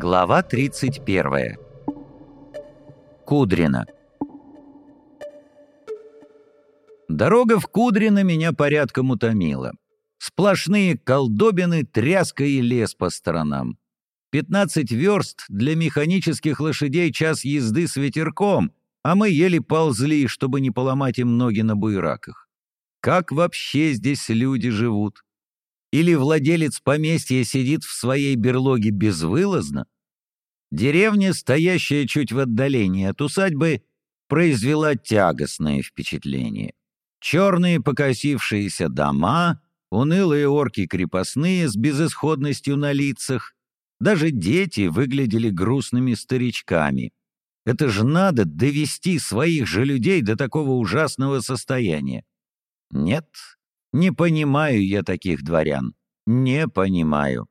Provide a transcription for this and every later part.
Глава 31. Кудрино. Дорога в Кудрино меня порядком утомила. Сплошные колдобины, тряска и лес по сторонам. 15 верст для механических лошадей час езды с ветерком, а мы еле ползли, чтобы не поломать им ноги на буйраках. Как вообще здесь люди живут? Или владелец поместья сидит в своей берлоге безвылазно? Деревня, стоящая чуть в отдалении от усадьбы, произвела тягостное впечатление. Черные покосившиеся дома, унылые орки крепостные с безысходностью на лицах, даже дети выглядели грустными старичками. Это же надо довести своих же людей до такого ужасного состояния. Нет, не понимаю я таких дворян. Не понимаю.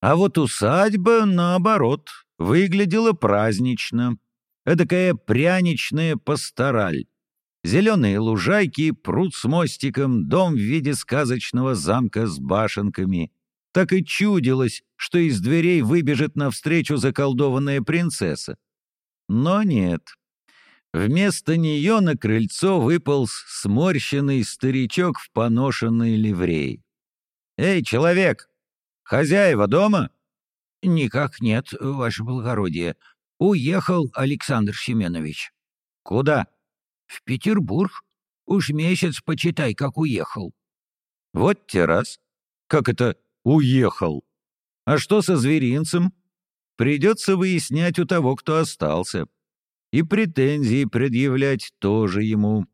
А вот усадьба, наоборот, выглядела празднично. Эдакая пряничная пастораль. Зеленые лужайки, пруд с мостиком, дом в виде сказочного замка с башенками. Так и чудилось, что из дверей выбежит навстречу заколдованная принцесса. Но нет, Вместо нее на крыльцо выполз сморщенный старичок в поношенной ливреи. «Эй, человек! Хозяева дома?» «Никак нет, ваше благородие. Уехал Александр Семенович». «Куда?» «В Петербург. Уж месяц, почитай, как уехал». «Вот те раз. Как это «уехал»? А что со зверинцем? Придется выяснять у того, кто остался». И претензии предъявлять тоже ему.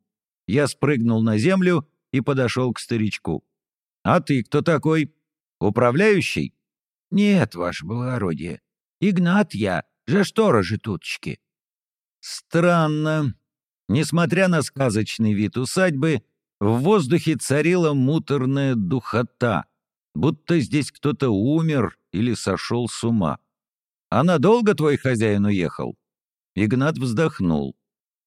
Я спрыгнул на землю и подошел к старичку. «А ты кто такой? Управляющий?» «Нет, ваше благородие. Игнат я, за сторожи туточки». «Странно. Несмотря на сказочный вид усадьбы, в воздухе царила муторная духота, будто здесь кто-то умер или сошел с ума. А надолго твой хозяин уехал?» Игнат вздохнул.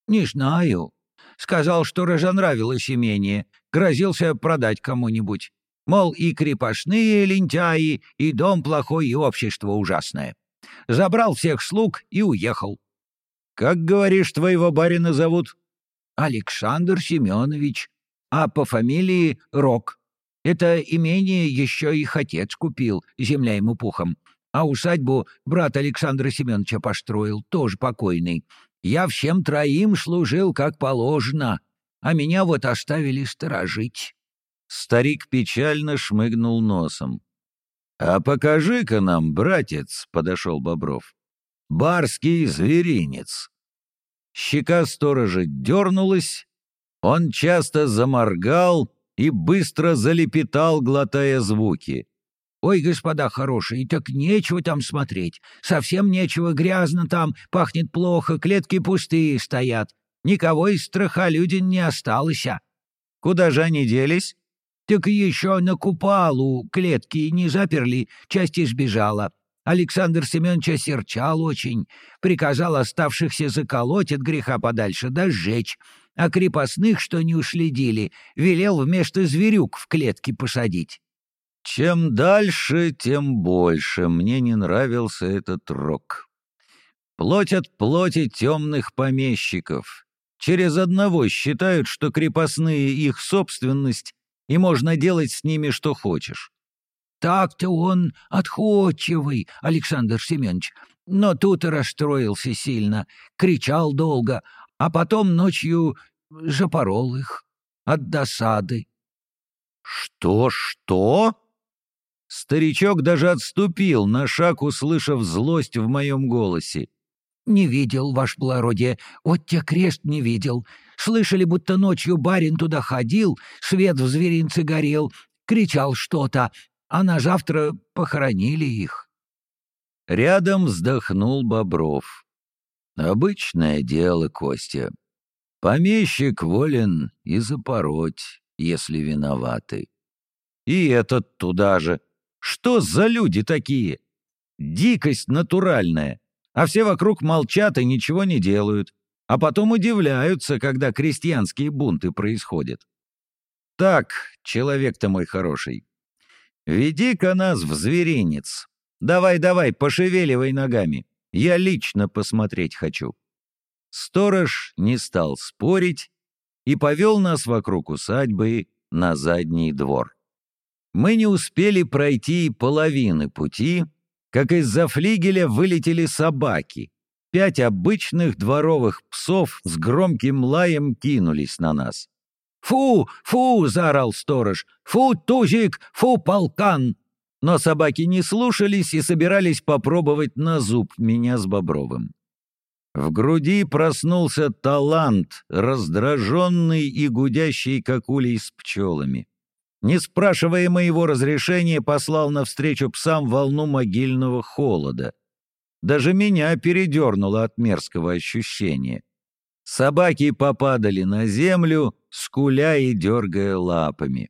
«Не знаю. Сказал, что разонравилось имение. Грозился продать кому-нибудь. Мол, и крепостные лентяи, и дом плохой, и общество ужасное. Забрал всех слуг и уехал». «Как, говоришь, твоего барина зовут?» «Александр Семенович, а по фамилии Рок. Это имение еще их отец купил, земля ему пухом. А усадьбу брат Александра Семеновича построил, тоже покойный. Я всем троим служил как положено, а меня вот оставили сторожить». Старик печально шмыгнул носом. «А покажи-ка нам, братец», — подошел Бобров. «Барский зверинец». Щека сторожа дернулась, он часто заморгал и быстро залепетал, глотая звуки. «Ой, господа хорошие, так нечего там смотреть. Совсем нечего, грязно там, пахнет плохо, клетки пустые стоят. Никого из страха людям не осталось. А. Куда же они делись?» «Так еще на купалу клетки не заперли, часть избежала. Александр Семенович осерчал очень, приказал оставшихся заколоть от греха подальше да сжечь, а крепостных, что не уследили, велел вместо зверюк в клетки посадить». Чем дальше, тем больше мне не нравился этот рок. Плоть от плоти темных помещиков. Через одного считают, что крепостные их собственность, и можно делать с ними что хочешь. Так-то он отходчивый, Александр Семенович, но тут и расстроился сильно, кричал долго, а потом ночью запорол их от досады. «Что, что?» Старичок даже отступил на шаг, услышав злость в моем голосе. «Не видел, ваш благородие, вот те крест не видел. Слышали, будто ночью барин туда ходил, свет в зверинце горел, кричал что-то, а на завтра похоронили их». Рядом вздохнул Бобров. «Обычное дело, Костя. Помещик волен и запороть, если виноваты. И этот туда же. Что за люди такие? Дикость натуральная. А все вокруг молчат и ничего не делают. А потом удивляются, когда крестьянские бунты происходят. Так, человек-то мой хороший, веди-ка нас в зверинец. Давай-давай, пошевеливай ногами. Я лично посмотреть хочу». Сторож не стал спорить и повел нас вокруг усадьбы на задний двор. Мы не успели пройти половины пути, как из-за флигеля вылетели собаки. Пять обычных дворовых псов с громким лаем кинулись на нас. «Фу! Фу!» — заорал сторож. «Фу, Тузик! Фу, полкан!» Но собаки не слушались и собирались попробовать на зуб меня с Бобровым. В груди проснулся талант, раздраженный и гудящий, как улей с пчелами. Не спрашивая моего разрешения, послал навстречу псам волну могильного холода. Даже меня передернуло от мерзкого ощущения. Собаки попадали на землю, скуля и дергая лапами.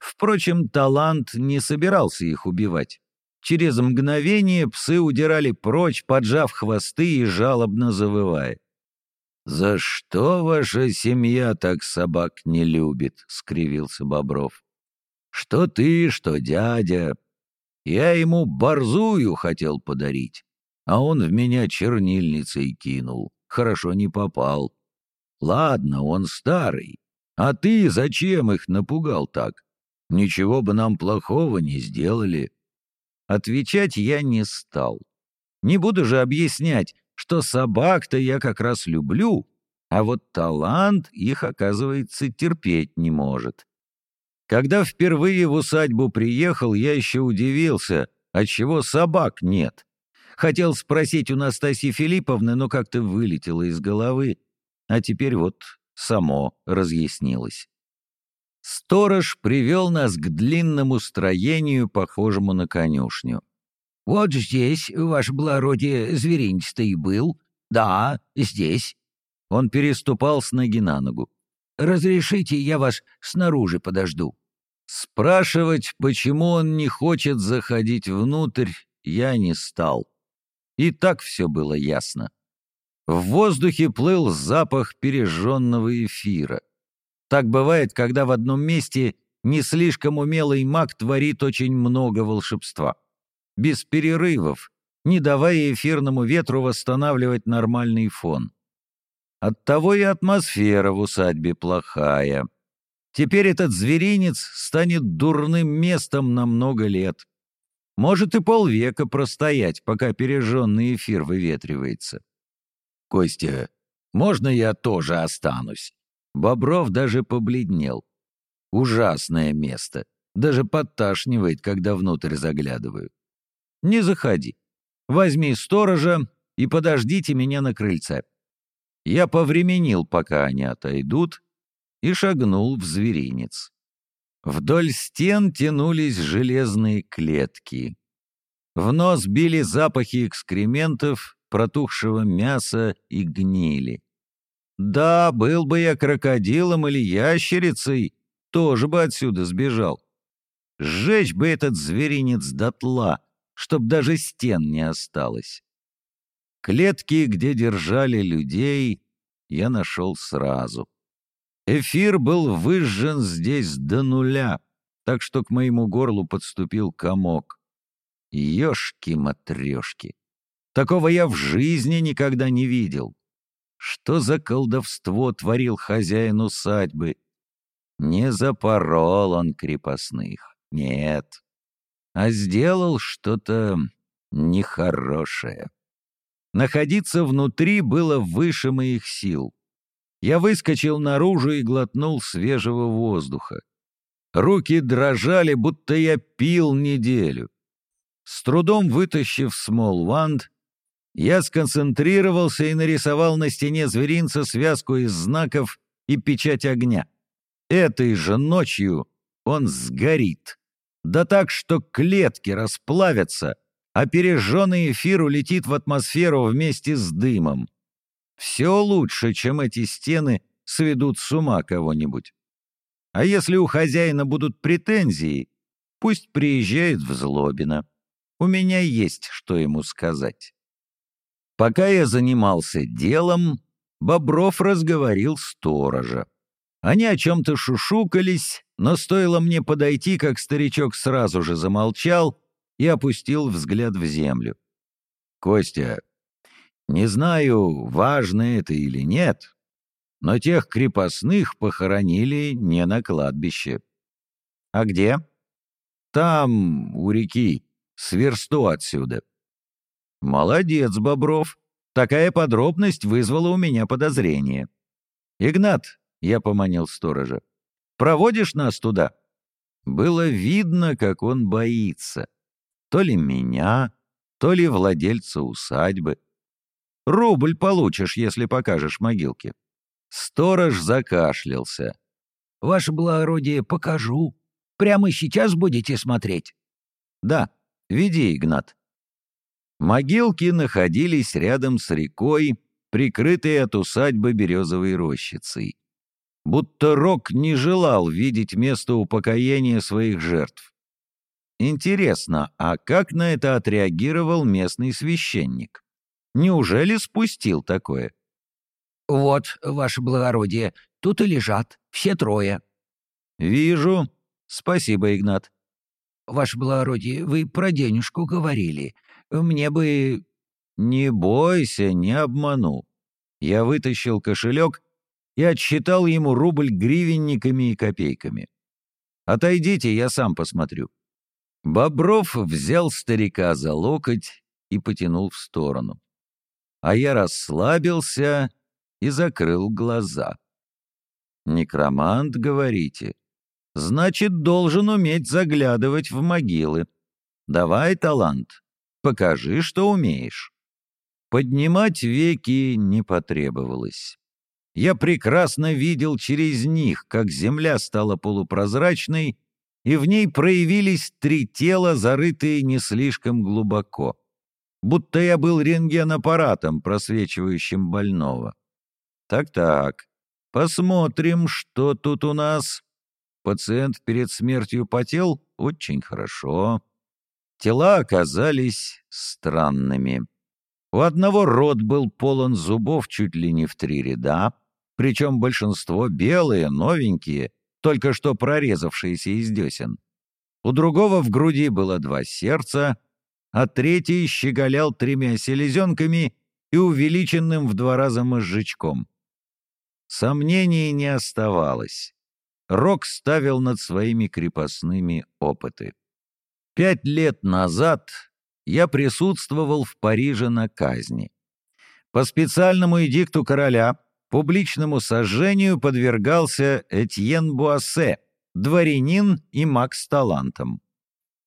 Впрочем, талант не собирался их убивать. Через мгновение псы удирали прочь, поджав хвосты и жалобно завывая. «За что ваша семья так собак не любит?» — скривился Бобров. «Что ты, что дядя. Я ему борзую хотел подарить, а он в меня чернильницей кинул. Хорошо не попал. Ладно, он старый. А ты зачем их напугал так? Ничего бы нам плохого не сделали. Отвечать я не стал. Не буду же объяснять, что собак-то я как раз люблю, а вот талант их, оказывается, терпеть не может. Когда впервые в усадьбу приехал, я еще удивился, отчего собак нет. Хотел спросить у Настасьи Филипповны, но как-то вылетело из головы, а теперь вот само разъяснилось. Сторож привел нас к длинному строению, похожему на конюшню. «Вот здесь, ваше благородие, зверинец-то и был. Да, здесь». Он переступал с ноги на ногу. «Разрешите, я вас снаружи подожду». Спрашивать, почему он не хочет заходить внутрь, я не стал. И так все было ясно. В воздухе плыл запах пережженного эфира. Так бывает, когда в одном месте не слишком умелый маг творит очень много волшебства. Без перерывов, не давая эфирному ветру восстанавливать нормальный фон. Оттого и атмосфера в усадьбе плохая. Теперь этот зверинец станет дурным местом на много лет. Может и полвека простоять, пока пережженный эфир выветривается. «Костя, можно я тоже останусь?» Бобров даже побледнел. Ужасное место. Даже подташнивает, когда внутрь заглядываю. Не заходи. Возьми сторожа и подождите меня на крыльце. Я повременил, пока они отойдут, и шагнул в зверинец. Вдоль стен тянулись железные клетки. В нос били запахи экскрементов, протухшего мяса и гнили. Да, был бы я крокодилом или ящерицей, тоже бы отсюда сбежал. Сжечь бы этот зверинец дотла, чтоб даже стен не осталось. Клетки, где держали людей, я нашел сразу. Эфир был выжжен здесь до нуля, так что к моему горлу подступил комок. Ёшки-матрешки! Такого я в жизни никогда не видел. Что за колдовство творил хозяин усадьбы? Не запорол он крепостных, нет, а сделал что-то нехорошее. Находиться внутри было выше моих сил. Я выскочил наружу и глотнул свежего воздуха. Руки дрожали, будто я пил неделю. С трудом вытащив смолванд, я сконцентрировался и нарисовал на стене зверинца связку из знаков и печать огня. Этой же ночью он сгорит. Да так, что клетки расплавятся, пережженный эфир улетит в атмосферу вместе с дымом. Все лучше, чем эти стены сведут с ума кого-нибудь. А если у хозяина будут претензии, пусть приезжает в Злобино. У меня есть, что ему сказать. Пока я занимался делом, Бобров разговорил сторожа. Они о чем-то шушукались, но стоило мне подойти, как старичок сразу же замолчал и опустил взгляд в землю. «Костя, не знаю, важно это или нет, но тех крепостных похоронили не на кладбище». «А где?» «Там, у реки, с версту отсюда». «Молодец, Бобров. Такая подробность вызвала у меня подозрение». «Игнат», — я поманил сторожа, — «проводишь нас туда?» Было видно, как он боится. То ли меня, то ли владельца усадьбы. Рубль получишь, если покажешь могилки. Сторож закашлялся. — Ваше благородие, покажу. Прямо сейчас будете смотреть? — Да, веди, Игнат. Могилки находились рядом с рекой, прикрытые от усадьбы березовой рощицей будто Рок не желал видеть место упокоения своих жертв. Интересно, а как на это отреагировал местный священник? Неужели спустил такое? — Вот, ваше благородие, тут и лежат, все трое. — Вижу. Спасибо, Игнат. — Ваше благородие, вы про денежку говорили. Мне бы... — Не бойся, не обману. Я вытащил кошелек и отсчитал ему рубль гривенниками и копейками. «Отойдите, я сам посмотрю». Бобров взял старика за локоть и потянул в сторону. А я расслабился и закрыл глаза. «Некромант, говорите? Значит, должен уметь заглядывать в могилы. Давай, талант, покажи, что умеешь». Поднимать веки не потребовалось. Я прекрасно видел через них, как земля стала полупрозрачной, и в ней проявились три тела, зарытые не слишком глубоко. Будто я был рентгенаппаратом, просвечивающим больного. Так-так, посмотрим, что тут у нас. Пациент перед смертью потел? Очень хорошо. Тела оказались странными. У одного рот был полон зубов чуть ли не в три ряда, причем большинство белые, новенькие, только что прорезавшиеся из десен. У другого в груди было два сердца, а третий щеголял тремя селезенками и увеличенным в два раза мозжечком. Сомнений не оставалось. Рок ставил над своими крепостными опыты. Пять лет назад я присутствовал в Париже на казни. По специальному эдикту короля публичному сожжению подвергался Этьен Буассе, дворянин и маг с талантом.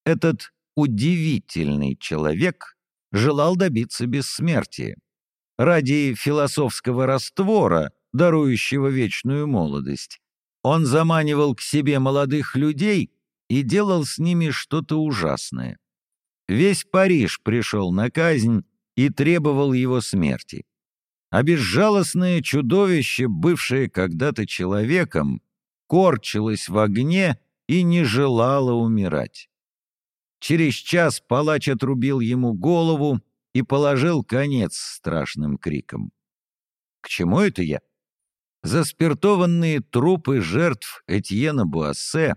Этот удивительный человек желал добиться бессмертия. Ради философского раствора, дарующего вечную молодость, он заманивал к себе молодых людей и делал с ними что-то ужасное. Весь Париж пришел на казнь и требовал его смерти а безжалостное чудовище, бывшее когда-то человеком, корчилось в огне и не желало умирать. Через час палач отрубил ему голову и положил конец страшным криком. К чему это я? Заспиртованные трупы жертв Этьена Буассе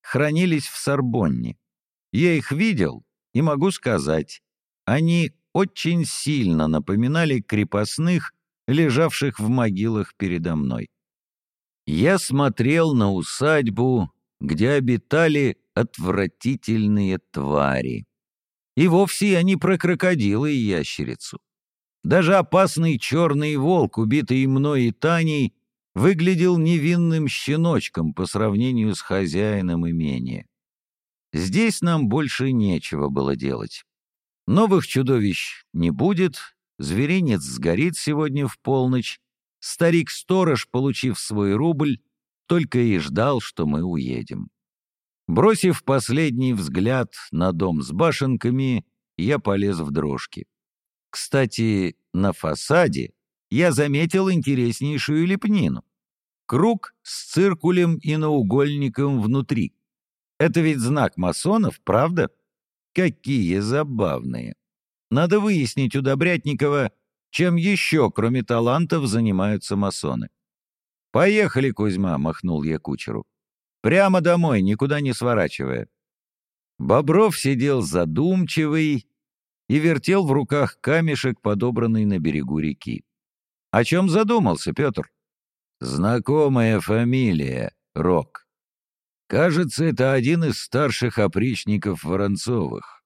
хранились в Сорбонне. Я их видел и могу сказать, они очень сильно напоминали крепостных, лежавших в могилах передо мной. Я смотрел на усадьбу, где обитали отвратительные твари. И вовсе я не про крокодила и ящерицу. Даже опасный черный волк, убитый мной и Таней, выглядел невинным щеночком по сравнению с хозяином имения. Здесь нам больше нечего было делать. Новых чудовищ не будет, зверинец сгорит сегодня в полночь, старик-сторож, получив свой рубль, только и ждал, что мы уедем. Бросив последний взгляд на дом с башенками, я полез в дрожки. Кстати, на фасаде я заметил интереснейшую лепнину. Круг с циркулем и наугольником внутри. Это ведь знак масонов, правда? Какие забавные. Надо выяснить у Добрятникова, чем еще, кроме талантов, занимаются масоны. «Поехали, Кузьма», — махнул я кучеру. «Прямо домой, никуда не сворачивая». Бобров сидел задумчивый и вертел в руках камешек, подобранный на берегу реки. О чем задумался, Петр? Знакомая фамилия, Рок. Кажется, это один из старших опричников Воронцовых.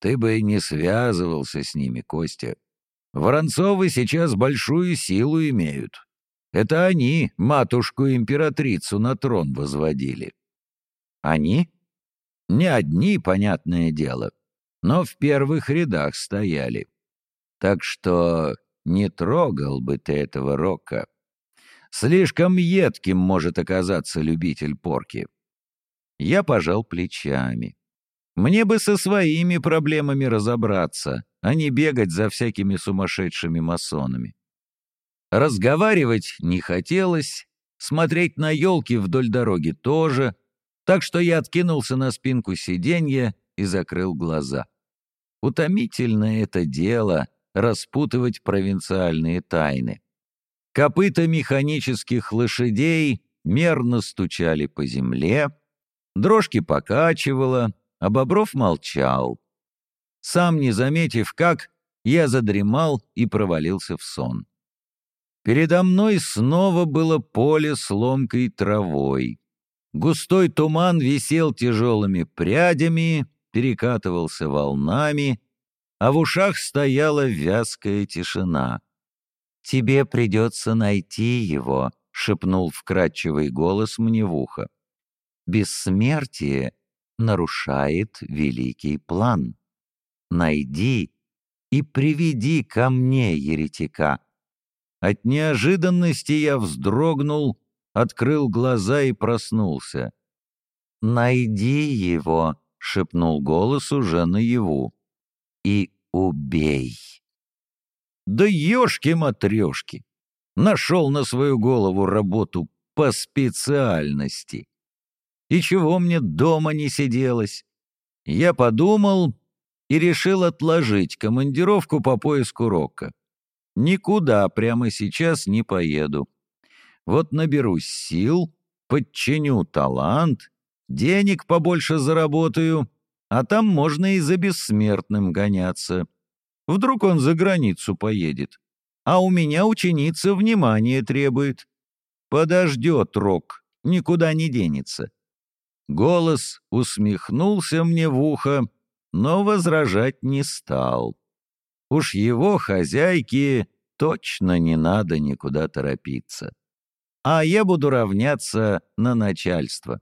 Ты бы и не связывался с ними, Костя. Воронцовы сейчас большую силу имеют. Это они матушку-императрицу на трон возводили. Они? Не одни, понятное дело, но в первых рядах стояли. Так что не трогал бы ты этого рока. Слишком едким может оказаться любитель порки. Я пожал плечами. Мне бы со своими проблемами разобраться, а не бегать за всякими сумасшедшими масонами. Разговаривать не хотелось, смотреть на елки вдоль дороги тоже — так что я откинулся на спинку сиденья и закрыл глаза. Утомительное это дело — распутывать провинциальные тайны. Копыта механических лошадей мерно стучали по земле, дрожки покачивало, а Бобров молчал. Сам не заметив как, я задремал и провалился в сон. Передо мной снова было поле с ломкой травой. Густой туман висел тяжелыми прядями, перекатывался волнами, а в ушах стояла вязкая тишина. «Тебе придется найти его», — шепнул вкрадчивый голос мне в ухо. «Бессмертие нарушает великий план. Найди и приведи ко мне еретика». От неожиданности я вздрогнул открыл глаза и проснулся. «Найди его», — шепнул голос уже наяву, — «и убей». «Да ешки-матрешки! Нашел на свою голову работу по специальности. И чего мне дома не сиделось? Я подумал и решил отложить командировку по поиску Рока. Никуда прямо сейчас не поеду. Вот наберусь сил, подчиню талант, денег побольше заработаю, а там можно и за бессмертным гоняться. Вдруг он за границу поедет, а у меня ученица внимание требует. Подождет Рок, никуда не денется. Голос усмехнулся мне в ухо, но возражать не стал. Уж его хозяйке точно не надо никуда торопиться а я буду равняться на начальство.